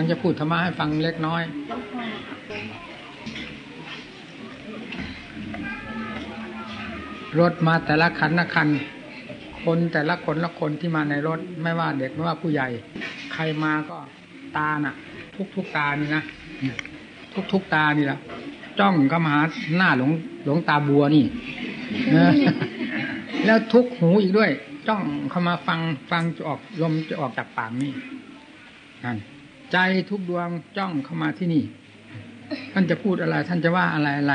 ังจะพูดธรรมะให้ฟังเล็กน้อย รถมาแต่ละคันละคัน คนแต่ละคนละคนที่มาในรถ ไม่ว่าเด็กไม่ว่าผู้ใหญ่ ใครมาก็ตาน่ะ ทุกทุกตานี่นะทุกทุกตานี่ละจ้องก็มาหาหน้าหลงหลงตาบัวนี่แล้วทุกหูอีกด้วย จ้องเข้ามาฟังฟังจะออกลมจะออกจากปากนี่นั่น ใจทุกดวงจ้องเข้ามาที่นี่ ท่านจะพูดอะไร ท่านจะว่าอะไรอะไร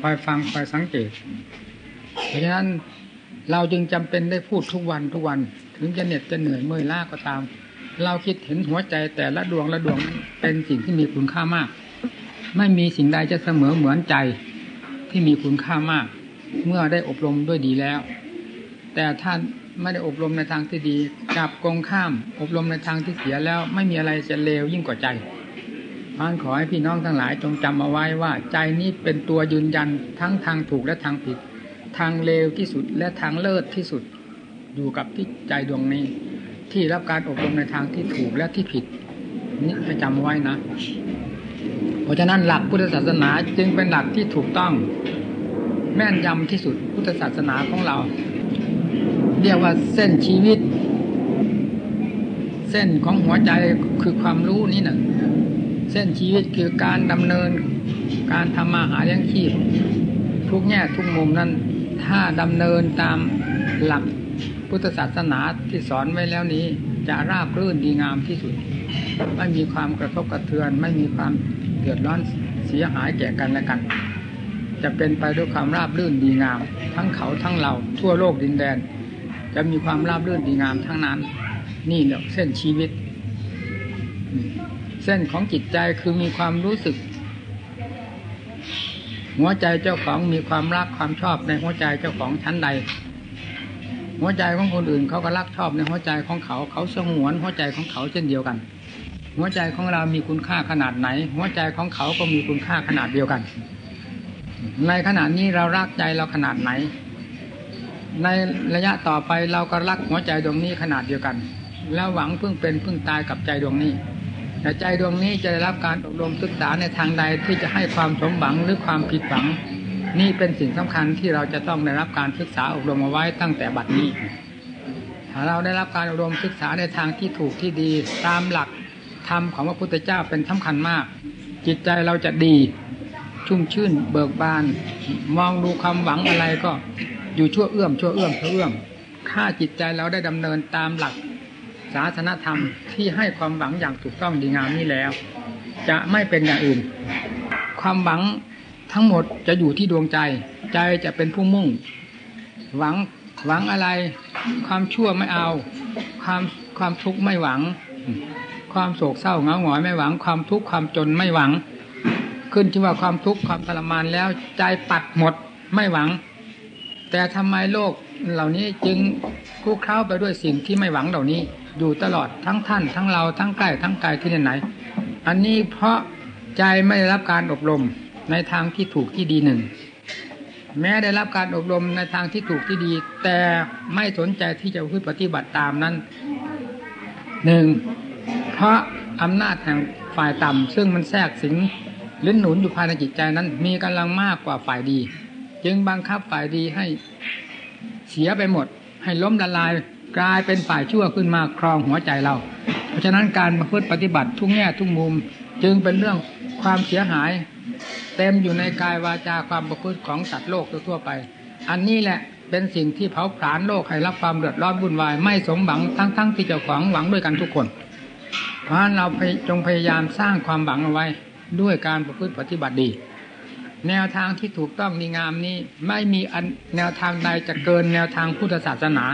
คอยฟังคอยสังเกต เพราะฉะนั้นเราจึงจำเป็นได้พูดทุกวันทุกวัน ถึงจะเหน็ดจะเหนื่อยเมื่อยล้าก็ตาม เราคิดเห็นหัวใจแต่ละดวงละดวงเป็นสิ่งที่มีคุณค่ามาก ไม่มีสิ่งใดจะเสมอเหมือนใจที่มีคุณค่ามาก เมื่อได้อบรมด้วยดีแล้ว แต่ท่าน ไม่ได้อบรมในทางที่ดีกลับกงข้าม อบรมในทางที่เสียแล้วไม่มีอะไรจะเลวยิ่งกว่าใจพานขอให้พี่น้องทั้งหลายจงจำเอาไว้ว่า ใจนี้เป็นตัวยืนยันทั้งทางถูกและทางผิด ทางเลวที่สุดและทางเลิศที่สุด อยู่กับที่ใจดวงนี้ ที่รับการอบรมในทางที่ถูกและที่ผิด นี่ให้จำไว้นะ เพราะฉะนั้นหลักพุทธศาสนาจึงเป็นหลักที่ถูกต้อง แม่นยำที่สุดพุทธศาสนาของเรา เรียกว่าเส้นชีวิต เส้นของหัวใจคือความรู้นี่นะเส้นชีวิตคือการดำเนินการทำมาหาเลี้ยงชีพ ทุกแง่ทุกมุมนั้น ถ้าดำเนินตามหลักพุทธศาสนาที่สอนไว้แล้วนี้ จะราบรื่นดีงามที่สุด ไม่มีความกระทบกระเทือน ไม่มีความเดือดร้อนเสียหายแก่กันและกัน จะเป็นไปด้วยความราบรื่นดีงาม ทั้งเขาทั้งเราทั่วโลกดินแดน จะมีความราบรื่นดีงามทั้งนั้น นี่แหละเส้นชีวิต เส้นของจิตใจคือมีความรู้สึก หัวใจเจ้าของมีความรักความชอบในหัวใจเจ้าของชั้นใด หัวใจของคนอื่นเขาก็รักชอบในหัวใจของเขา เขาสงวนหัวใจของเขาเช่นเดียวกัน หัวใจของเรามีคุณค่าขนาดไหน หัวใจของเขาก็มีคุณค่าขนาดเดียวกัน ในขณะนี้เรารักใจเราขนาดไหน ในระยะต่อไปเราก็รักหัวใจดวงนี้ขนาดเดียวกัน แล้วหวังพึ่งเป็นพึ่งตายกับใจดวงนี้แต่ใจดวงนี้จะได้รับการอบรมศึกษาในทางใดที่จะให้ความสมหวังหรือความผิดหวัง นี่เป็นสิ่งสำคัญที่เราจะต้องได้รับการศึกษาอบรมเอาไว้ตั้งแต่บัดนี้ถ้าเราได้รับการอบรมศึกษาในทางที่ถูกที่ดีตามหลักธรรมของพระพุทธเจ้าเป็นสำคัญมาก จิตใจเราจะดีชุ่มชื่นเบิกบาน มองดูความหวังอะไรก็ อยู่ชั่วเอื้อมชั่วเอื้อมชั่วเอื้อมถ้าจิตใจเราได้ดำเนินตามหลักศาสนธรรมที่ให้ความหวังอย่างถูกต้องดีงามนี้แล้ว จะไม่เป็นอย่างอื่น ความหวังทั้งหมดจะอยู่ที่ดวงใจ ใจจะเป็นผู้มุ่ง หวังหวังอะไร ความชั่วไม่เอา ความความทุกข์ไม่หวัง ความโศกเศร้าเหงาหงอยไม่หวัง ความทุกข์ความจนไม่หวัง ขึ้นที่ว่าความทุกข์ความทรมานแล้วใจปัดหมดไม่หวัง แต่ทำไมโลกเหล่านี้จึงคลุกเคล้าไปด้วยสิ่งที่ไม่หวังเหล่านี้ อยู่ตลอดทั้งท่าน ทั้งเราทั้งใกล้ทั้งไกลที่ไหน อันนี้เพราะใจไม่ได้รับการอบรมในทางที่ถูกที่ดีหนึ่ง แม้ได้รับการอบรมในทางที่ถูกที่ดี แต่ไม่สนใจที่จะพึ่งปฏิบัติตามนั้นหนึ่งเพราะอำนาจแห่งฝ่ายต่ำซึ่งมันแทรกสิงหรือหนุนอยู่ภายในจิตใจนั้น มีกำลังมากกว่าฝ่ายดี จึงบังคับฝ่ายดีให้เสียไปหมด ให้ล้มละลายกลายเป็นฝ่ายชั่วขึ้นมาครองหัวใจเรา เพราะฉะนั้นการประพฤติปฏิบัติทุกแง่ทุกมุมจึงเป็นเรื่องความเสียหาย เต็มอยู่ในกายวาจาความประพฤติของสัตว์โลกทั่วไป อันนี้แหละเป็นสิ่งที่เผาผลาญโลกให้รับความเดือดร้อนวุ่นวายไม่สมหวังทั้งๆที่เจ้าของหวังด้วยกันทุกคน เพราะฉะนั้นเราจงพยายามสร้างความหวังเอาไว้ด้วยการประพฤติปฏิบัติดี แนวทางที่ถูกต้องดีงามนี้ ไม่มีอันแนวทางใดจะเกินแนวทางพุทธศาสนา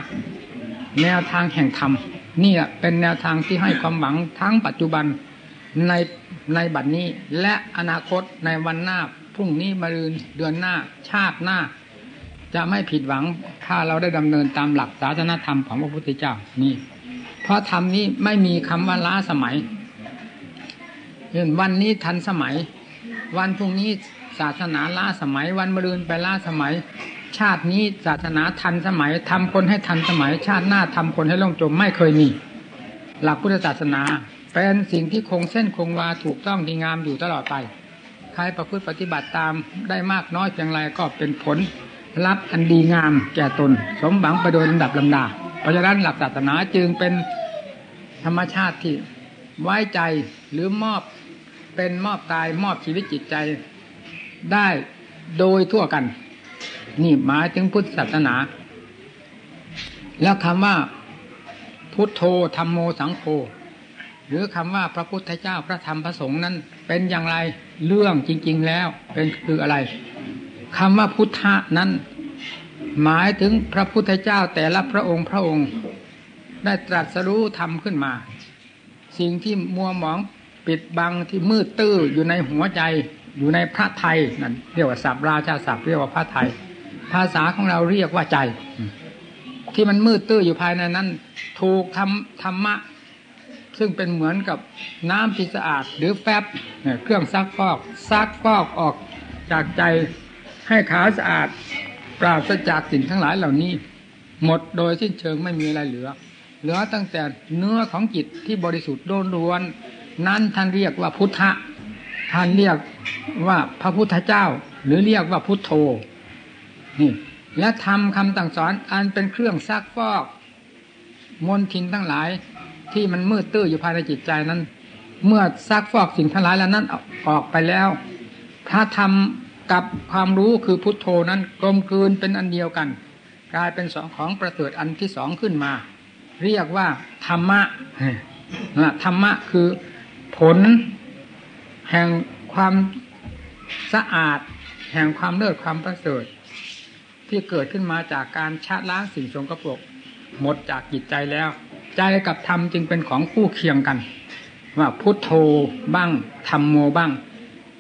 แนวทางแห่งธรรมนี่เป็นแนวทางที่ให้ความหวังทั้งปัจจุบันในในบัดนี้ และอนาคตในวันหน้าพรุ่งนี้มะรืนเดือนหน้า ชาติหน้า จะไม่ผิดหวังถ้าเราได้ดำเนินตามหลักศาสนธรรมของพระพุทธเจ้านี่ เพราะธรรมนี้ไม่มีคำว่าล้าสมัยเช่นวันนี้ทันสมัย วันพรุ่งนี้ ศาสนาล้าสมัยวันมรืนไปล้าสมัย ชาตินี้ศาสนาทันสมัยทำคนให้ทันสมัย ชาติหน้าทำคนให้ล่มจมไม่เคยมี หลักพุทธศาสนาเป็นสิ่งที่คงเส้นคงวาถูกต้องดีงามอยู่ตลอดไป ใครประพฤติปฏิบัติตามได้มากน้อยเพียงไรก็เป็นผลรับอันดีงามแก่ตน สมหวังไปโดยลำดับลำดา เพราะฉะนั้นหลักศาสนาจึงเป็นธรรมชาติที่ไว้ใจหรือมอบเป็นมอบกายมอบชีวิตจิตใจ ได้โดยทั่วกัน นี่หมายถึงพุทธศาสนา แล้วคำว่า พุทโธธรรมโมสังโฆหรือคำว่าพระพุทธเจ้าพระธรรมพระสงฆ์นั้น เป็นอย่างไรเรื่องจริง ๆ แล้วเป็นคืออะไรคำว่าพุทธะนั้น หมายถึงพระพุทธเจ้าแต่ละพระองค์พระองค์ ได้ตรัสรู้ทำขึ้นมา สิ่งที่มัวหมองปิดบังที่มืดตื้ออยู่ในหัวใจ อยู่ในพระไทยนั่นเรียกว่าสัพราชาศัพท์เรียกว่าพระไทย ภาษาของเราเรียกว่าใจ ที่มันมืดตื้ออยู่ภายในนั้น ถูกทำธรรมะ ซึ่งเป็นเหมือนกับน้ำที่สะอาด หรือแฟบเครื่องซักฟอกซักฟอกออกจากใจให้ขาวสะอาดปราศจากสิ่งทั้งหลายเหล่านี้ หมดโดยสิ้นเชิงไม่มีอะไรเหลือ เหลือตั้งแต่เนื้อของจิตที่บริสุทธิ์โดนล้วน นั้นท่านเรียกว่าพุทธะ ท่านเรียกว่าพระพุทธเจ้า หรือเรียกว่าพุทโธนี่และทำคำต่างสอนอันเป็นเครื่องซักฟอกมลทินทั้งหลาย ที่มันมืดตื้ออยู่ภายในจิตใจนั้น เมื่อซักฟอกสิ่งทั้งหลายแล้วนั้นออกไปแล้ว ถ้าทำกับความรู้คือพุทโธนั้นกลมกลืนเป็นอันเดียวกัน กลายเป็นสองของประเสริฐอันที่สองขึ้นมา เรียกว่าธรรมะนะธรรมะคือผล แห่งความสะอาด แห่งความเลิศความประเสริฐ ที่เกิดขึ้นมาจากการชะล้างสิ่งสกปรกหมดจากจิตใจแล้ว ใจกับธรรมจึงเป็นของคู่เคียงกัน ว่าพุทโธบ้างธรรมโมบ้าง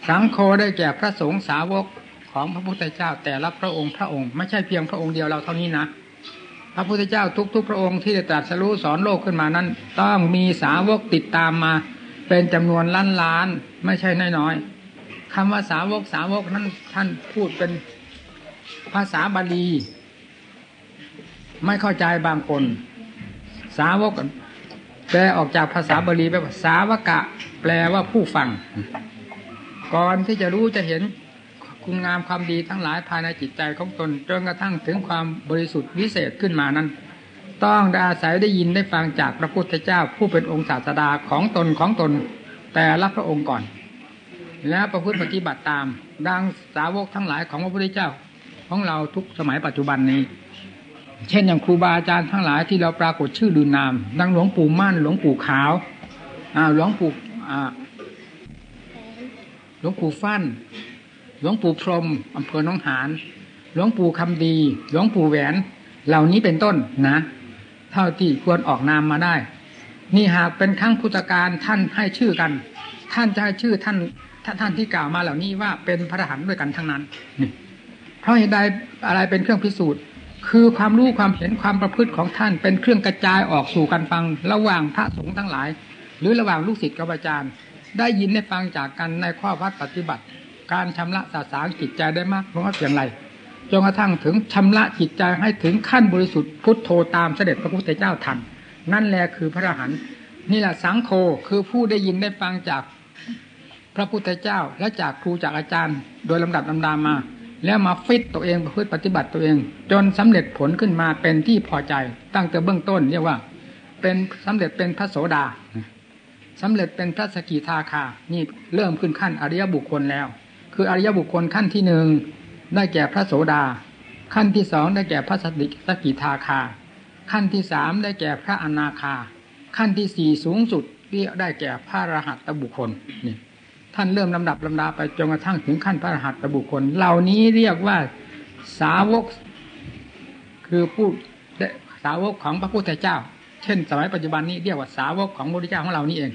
สังโฆได้แก่พระสงฆ์สาวกของพระพุทธเจ้าแต่ละพระองค์พระองค์ไม่ใช่เพียงพระองค์เดียวเราเท่านี้นะพระพุทธเจ้าทุกๆ พระองค์ที่ตรัสรู้สอนโลกขึ้นมานั้น ต้องมีสาวกติดตามมา เป็นจำนวนล้านล้านไม่ใช่น้อยๆคำว่าสาวกสาวกนั้นท่านพูดเป็นภาษาบาลี ไม่เข้าใจบางคน สาวกแปลออกจากภาษาบาลีแปลว่าสาวกะ แปลว่าผู้ฟัง ก่อนที่จะรู้จะเห็นคุณงามความดีทั้งหลายภายในจิตใจของตนจนกระทั่งถึงความบริสุทธิ์วิเศษขึ้นมานั้น ต้องได้อาศัยได้ยินได้ฟังจากพระพุทธเจ้า ผู้เป็นองค์ศาสดาของตนของตน แต่ละพระองค์ก่อน แล้วประพฤติปฏิบัติตาม ดังสาวกทั้งหลายของพระพุทธเจ้า ของเราทุกสมัยปัจจุบันนี้ เช่นอย่างครูบาอาจารย์ทั้งหลายที่เราปรากฏชื่อดืนนาม ดังหลวงปู่มั่นหลวงปู่ขาวหลวงปู่หลวงปู่ฟั่นหลวงปู่พรมอำเภอหนองหานหลวงปู่คำดี หลวงปู่แหวน เหล่านี้เป็นต้นนะ เท่าที่ควรออกนามมาได้ นี่หากเป็นครั้งพุทธการท่านให้ชื่อกัน ท่านจะให้ชื่อท่านท่านที่กล่าวมาเหล่านี้ว่าเป็นพระอรหันต์ด้วยกันทั้งนั้นนี่เพราะเหตุใดอะไรเป็นเครื่องพิสูจน์ คือความรู้ความเห็นความประพฤติของท่านเป็นเครื่องกระจายออกสู่กันฟัง ระหว่างพระสงฆ์ทั้งหลาย หรือระหว่างลูกศิษย์กับอาจารย์ ได้ยินได้ฟังจากกันในข้อวัดปฏิบัติ การชำระสาสางจิตใจได้มากน้อยอย่างไร จนกระทั่งถึงชำระจิตใจให้ถึงขั้นบริสุทธิ์พุทโธตามเสด็จพระพุทธเจ้าทันนั่นแหละคือพระอรหันต์นี่แหละสังโฆคือผู้ได้ยินได้ฟังจากพระพุทธเจ้าและจากครูจากอาจารย์ โดยลำดับลำดามา แล้วมาฟิตตัวเองเพื่อปฏิบัติตัวเอง จนสำเร็จผลขึ้นมาเป็นที่พอใจ ตั้งแต่เบื้องต้นเรียกว่า เป็นสำเร็จเป็นพระโสดาสำเร็จเป็นพระสกิทาคานี่เริ่มขึ้นขั้นอริยบุคคลแล้ว คืออริยบุคคลขั้นที่หนึ่ง ได้แก่พระโสดา ขั้นที่สองได้แก่พระสติสกิทาคา ขั้นที่สามได้แก่พระอนาคา ขั้นที่สี่สูงสุดเรียกได้แก่พระรหัตบุคคลนี่ท่านเริ่มลำดับลำดาไปจนกระทั่งถึงขั้นพระรหัตบุคคล เหล่านี้เรียกว่าสาวก คือผู้สาวกของพระพุทธเจ้า เช่น สมัยปัจจุบันนี้เรียกว่าสาวกของพระพุทธเจ้าของเรานี่เอง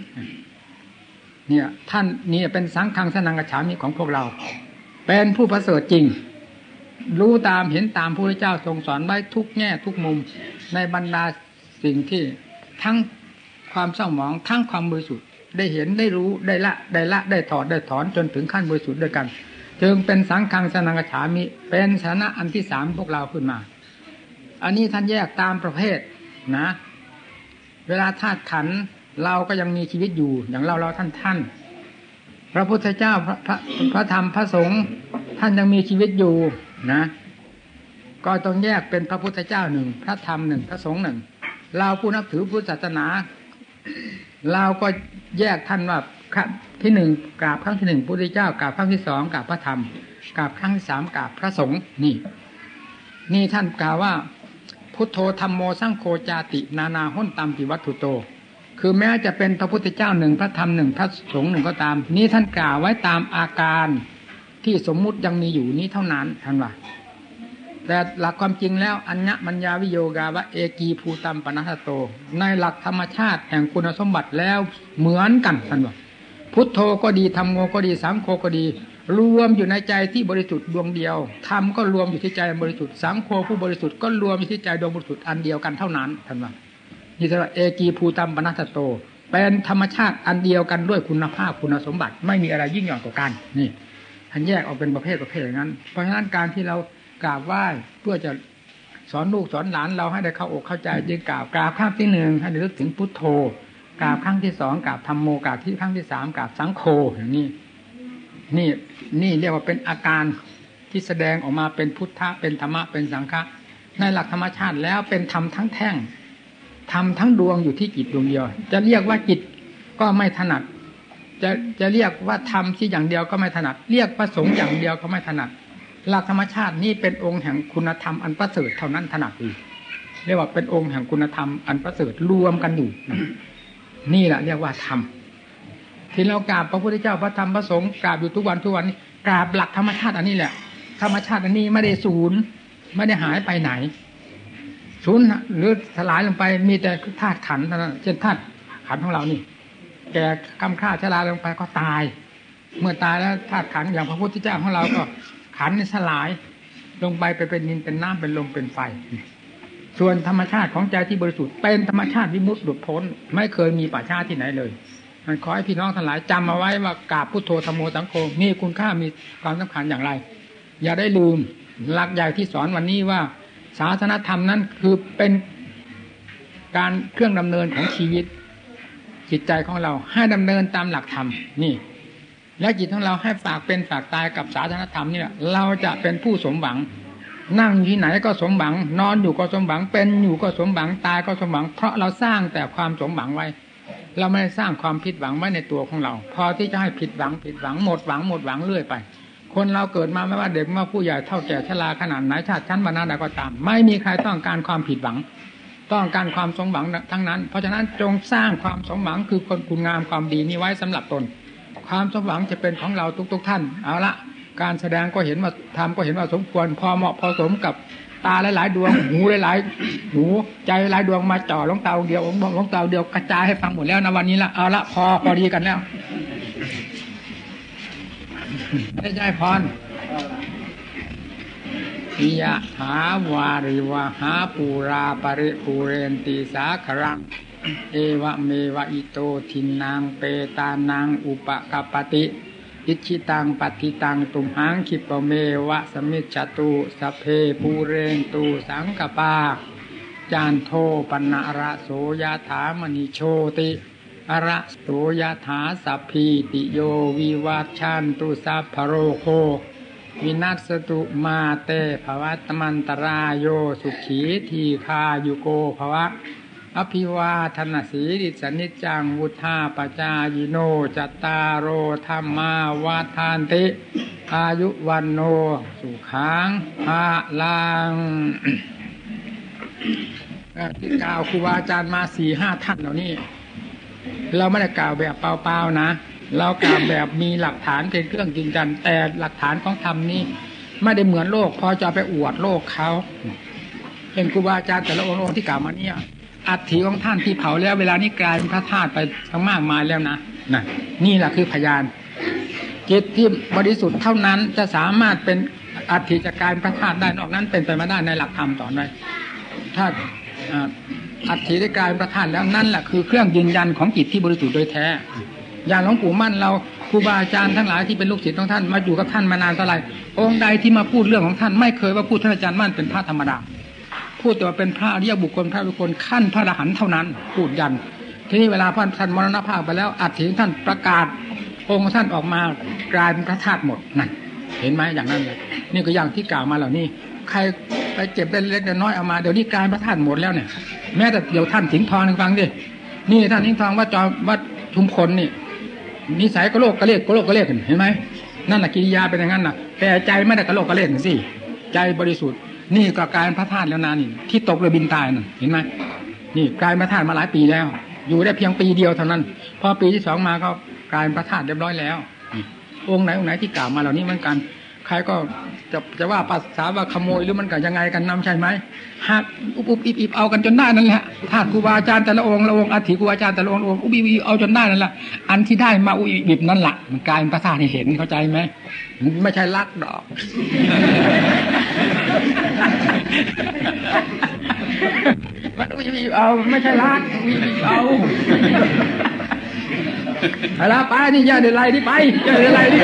เนี่ย ท่านนี่เป็นสังฆังสนังกระฉามีของพวกเรา เป็นผู้ประเสริฐจริง รู้ตามเห็นตามพระเจ้าทรงสอนไว้ทุกแง่ทุกมุมในบรรดาสิ่งที่ทั้งความเศร้าหมองทั้งความบริสุทธิ์ได้เห็นได้รู้ได้ละได้ละได้ถอดได้ถอนจนถึงขั้นบริสุทธิ์ด้วยกัน จึงเป็นสังฆังสนังกฉามิ เป็นสานะอันที่สามพวกเราขึ้นมา อันนี้ท่านแยกตามประเภทนะ เวลาธาตุขันเราก็ยังมีชีวิตอยู่อย่างเราเราท่านท่าน พระพุทธเจ้าพระพระพระธรรมพระสงฆ์ท่านยังมีชีวิตอยู่นะ ก็ต้องแยกเป็นพระพุทธเจ้าหนึ่งพระธรรมหนึ่งพระสงฆ์หนึ่งเราผู้นับถือพุทธศาสนา เราก็แยกท่านว่าที่หนึ่งกราบครั้งที่หนึ่งพุทธเจ้ากราบครั้งที่สองกราบพระธรรมกราบครั้งที่สามกราบพระสงฆ์นี่ นี่ท่านกล่าวว่า พุทโธธรรมโมสังโฆจาติ นานาห้นตามปิวัตถุโต คือแม้จะเป็นพระพุทธเจ้าหนึ่งพระธรรมหนึ่งพระสงฆ์หนึ่งก็ตาม นี่ท่านกล่าวไว้ตามอาการที่สมมุติยังมีอยู่นี้เท่านั้นท่านว่าแต่หลักความจริงแล้วอัญญมัญญาวิโยกาวะเอกีภูตัมปนัสโต ในหลักธรรมชาติแห่งคุณสมบัติแล้วเหมือนกันท่านว่าพุทโธก็ดีธรรมโมก็ดีสังโฆก็ดี รวมอยู่ในใจที่บริสุทธิ์ดวงเดียวธรรมก็รวมอยู่ที่ใจบริสุทธิ์สังโฆผู้บริสุทธิ์ก็รวมอยู่ที่ใจดวงบริสุทธิ์อันเดียวกันเท่านั้นท่านว่า นี่แปลว่าเอกีภูตัมปนัสโต เป็นธรรมชาติอันเดียวกันด้วยคุณภาพคุณสมบัติ ไม่มีอะไรยิ่งหย่อนกว่ากันนี่ท่านแยกออกเป็นประเภทประเภทอย่างนั้น เพราะฉะนั้นการที่เรากราบไหว้เพื่อจะสอนลูกสอนหลานเราให้ได้เข้าอกเข้าใจจึงกราบกราบครั้งที่หนึ่งให้ได้ลึกถึงพุทโธกราบครั้งที่สองกราบธรรมโมกราบที่ครั้งที่สามกราบสังโฆอย่างนี้นี่นี่เรียกว่าเป็นอาการที่แสดงออกมาเป็นพุทธะเป็นธรรมะเป็นสังฆะในหลักธรรมชาติแล้วเป็นธรรมทั้งแท่ง ธรรมทั้งดวงอยู่ที่จิตดวงเดียว จะเรียกว่าจิตก็ไม่ถนัด จะจะเรียกว่าธรรมที่อย่างเดียวก็ไม่ถนัด เรียกประสงค์อย่างเดียวก็ไม่ถนัดหลักธรรมชาตินี่เป็นองค์แห่งคุณธรรมอันประเสริฐเท่านั้นถนัดดีกเรียกว่าเป็นองค์แห่งคุณธรรมอันประเสริฐรวมกันอยู่นี่แหละเรียกว่าธรรมที่เรากราบพระพุทธเจ้าพระธรรมพระสงฆ์กราบอยู่ทุกวันทุกวันนี้กราบหลักธรรมชาติอันนี้แหละ ธรรมชาติอันนี้ไม่ได้สูญไม่ได้หายไปไหน สูญหรือสลายลงไปมีแต่ธาตุขันเท่านั้นเช่นธาตุขันของเรานี่ แก่กำค่าชราลงไปก็ตาย เมื่อตายแล้วธาตุขันอย่างพระพุทธเจ้าของเราก็ ขันสลายลงไปไปเป็นดินเป็นน้ำเป็นลมเป็นไฟ ส่วนธรรมชาติของใจที่บริสุทธิ์เป็นธรรมชาติวิมุตติหลุดพ้น ไม่เคยมีป่าชาที่ไหนเลยมันขอให้พี่น้องทั้งหลายจำเอาไว้ว่ากาบพุทโธธรรมโมสังโฆมีคุณค่ามีความสำคัญอย่างไร อย่าได้ลืมหลักใหญ่ที่สอนวันนี้ว่า ศาสนธรรมนั้นคือเป็นการเครื่องดำเนินของชีวิต จิตใจของเราให้ดำเนินตามหลักธรรมนี่ แล้วจิตของเราให้ฝากเป็นฝากตายกับศาสนธรรมนี่แหละเราจะเป็นผู้สมหวัง นั่งที่ไหนก็สมหวัง นอนอยู่ก็สมหวัง เป็นอยู่ก็สมหวังตายก็สมหวัง เพราะเราสร้างแต่ความสมหวังไว้ เราไม่ได้สร้างความผิดหวังไว้ในตัวของเรา พอที่จะให้ผิดหวังผิดหวังหมดหวังหมดหวังเรื่อยไป คนเราเกิดมาไม่ว่าเด็กไม่ว่าผู้ใหญ่เท่าแก่ชราขนาดไหนชาติชั้นบรรณาใดก็ตาม ไม่มีใครต้องการความผิดหวัง ต้องการความสมหวังทั้งนั้น เพราะฉะนั้นจงสร้างความสมหวังคือคนคุณงามความดีนี้ไว้สำหรับตน ความสมหวังจะเป็นของเราทุก ๆ ท่านเอาละการแสดงก็เห็นว่าทำก็เห็นว่าสมควรพอเหมาะพอสมกับตาหลายๆดวงหูหลายๆหูใจหลายดวงมาจ่อลงเตาเดียวลงเตาเดียวกระจายให้ฟังหมดแล้วนะวันนี้ละเอาละพอพอดีกันแล้ว ไม่ใช่พรยะหาวาริวหาปูราปริปูเรนตีสาครัง เอวะเมวะอิโตทินนางเปตานางอุปกปติอิชิตังปฏิตังตุมหังคิปเมวะสมิจตุสเพปูเรนตูสังกปา จานโทปนะระโสยถามณิโชติ อระโสยถาสัพพีติโยวิวัชชันตุสัพพโรโค วินัสตุมาเตภวัตมันตรายโยสุขีทีคายุโกภวะ อภิวาทนสีดิสนิจังวุธาปจายโนจตารโรธรรมาวาทานติ อายุวันโน สุขังภาลังที่กล่าวครูบาอาจารย์มาสี่ห้าท่านเหล่านี้ เราไม่ได้กล่าวแบบเปล่าๆนะ เรากล่าวแบบมีหลักฐานเป็นเครื่องยืนยันแต่หลักฐานของธรรมนี้ไม่ได้เหมือนโลกพอจะไปอวดโลกเขาเป็นครูบาอาจารย์แต่ละองค์ที่กล่าวมาเนี่ยอัฐิของท่านที่เผาแล้วเวลานี้กลายเป็นพระธาตุไปทั้งมากมายแล้วนะนะนี่แหละคือพยานจิตที่บริสุทธิ์เท่านั้นจะสามารถเป็นอัฐิจากการพระธาตุได้นอกนั้นเป็นไปไม่ได้ในหลักธรรมต่อไปถ้า อัฐิได้กลายเป็นพระธาตุแล้วนั่นแหละคือเครื่องยืนยันของจิตที่บริสุทธิ์โดยแท้อย่างหลวงปู่มั่นเราครูบาอาจารย์ทั้งหลายที่เป็นลูกศิษย์ของท่านมาอยู่กับท่านมานานเท่าไหร่องค์ใดที่มาพูดเรื่องของท่านไม่เคยว่าพูดท่านอาจารย์มั่นเป็นพระธรรมดาพูดแต่ว่าเป็นพระอริยบุคคลพระบุคคลขั้นพระอรหันต์เท่านั้นพูดยันทีนี้เวลาพ่อท่านมรณภาพไปแล้วอัฐิท่านประกาศ องค์ท่านออกมากลายเป็นพระธาตุหมดนั่นเห็นไหมอย่างนั้นเลยนี่ก็อย่างที่กล่าวมาเหล่านี้ ใคร ไปเจ็บได้เล็กได้น้อยเอามาเดี๋ยวนี้กลายพระธาตุหมดแล้วเนี่ยแม้แต่เดี๋ยวท่านสิงห์ทองฟังดินี่ท่านสิงห์ทองว่าจอมวัดชุมพลนี่นิสัยก็โลกกระเลกก็โลกกระเลกเห็นไหมนั่นแหละกิริยาเป็นอย่างนั้นน่ะ แต่ใจไม่ได้กระโลกกระเลกสิใจบริสุทธิ์ นี่ก็กลายพระธาตุแล้วนานี่ที่ตกเรือบินตายนั่นเห็นไหมนี่กลายพระธาตุมาหลายปีแล้ว อยู่ได้เพียงปีเดียวเท่านั้น พอปีที่สองมาก็กลายพระธาตุเรียบร้อยแล้ว องค์ไหนองค์ไหนที่กล่าวมาเหล่านี้เหมือนกัน ใครก็จะจะว่าภาษาว่าขโมยหรือมันก็ยังไงกันนำใช่ไหมหากอุบอุบอิบอิบเอากันจนได้นั่นแหละธาตุครูบาอาจารย์แต่ละองค์ละองค์อธิครูบาอาจารย์แต่ละองค์องค์อุบอิบเอาจนได้นั่นแหละอันที่ได้มาอุบอิบนั่นแหละมันกลายเป็นพระธาตุให้เห็นเข้าใจไหมไม่ใช่ลักดอกมันอุบอิบเอาไม่ใช่ลักอุบอิบเอาไปละไปนี่ย่าเดือดไรนี่ไปย่าเดือดไรนี่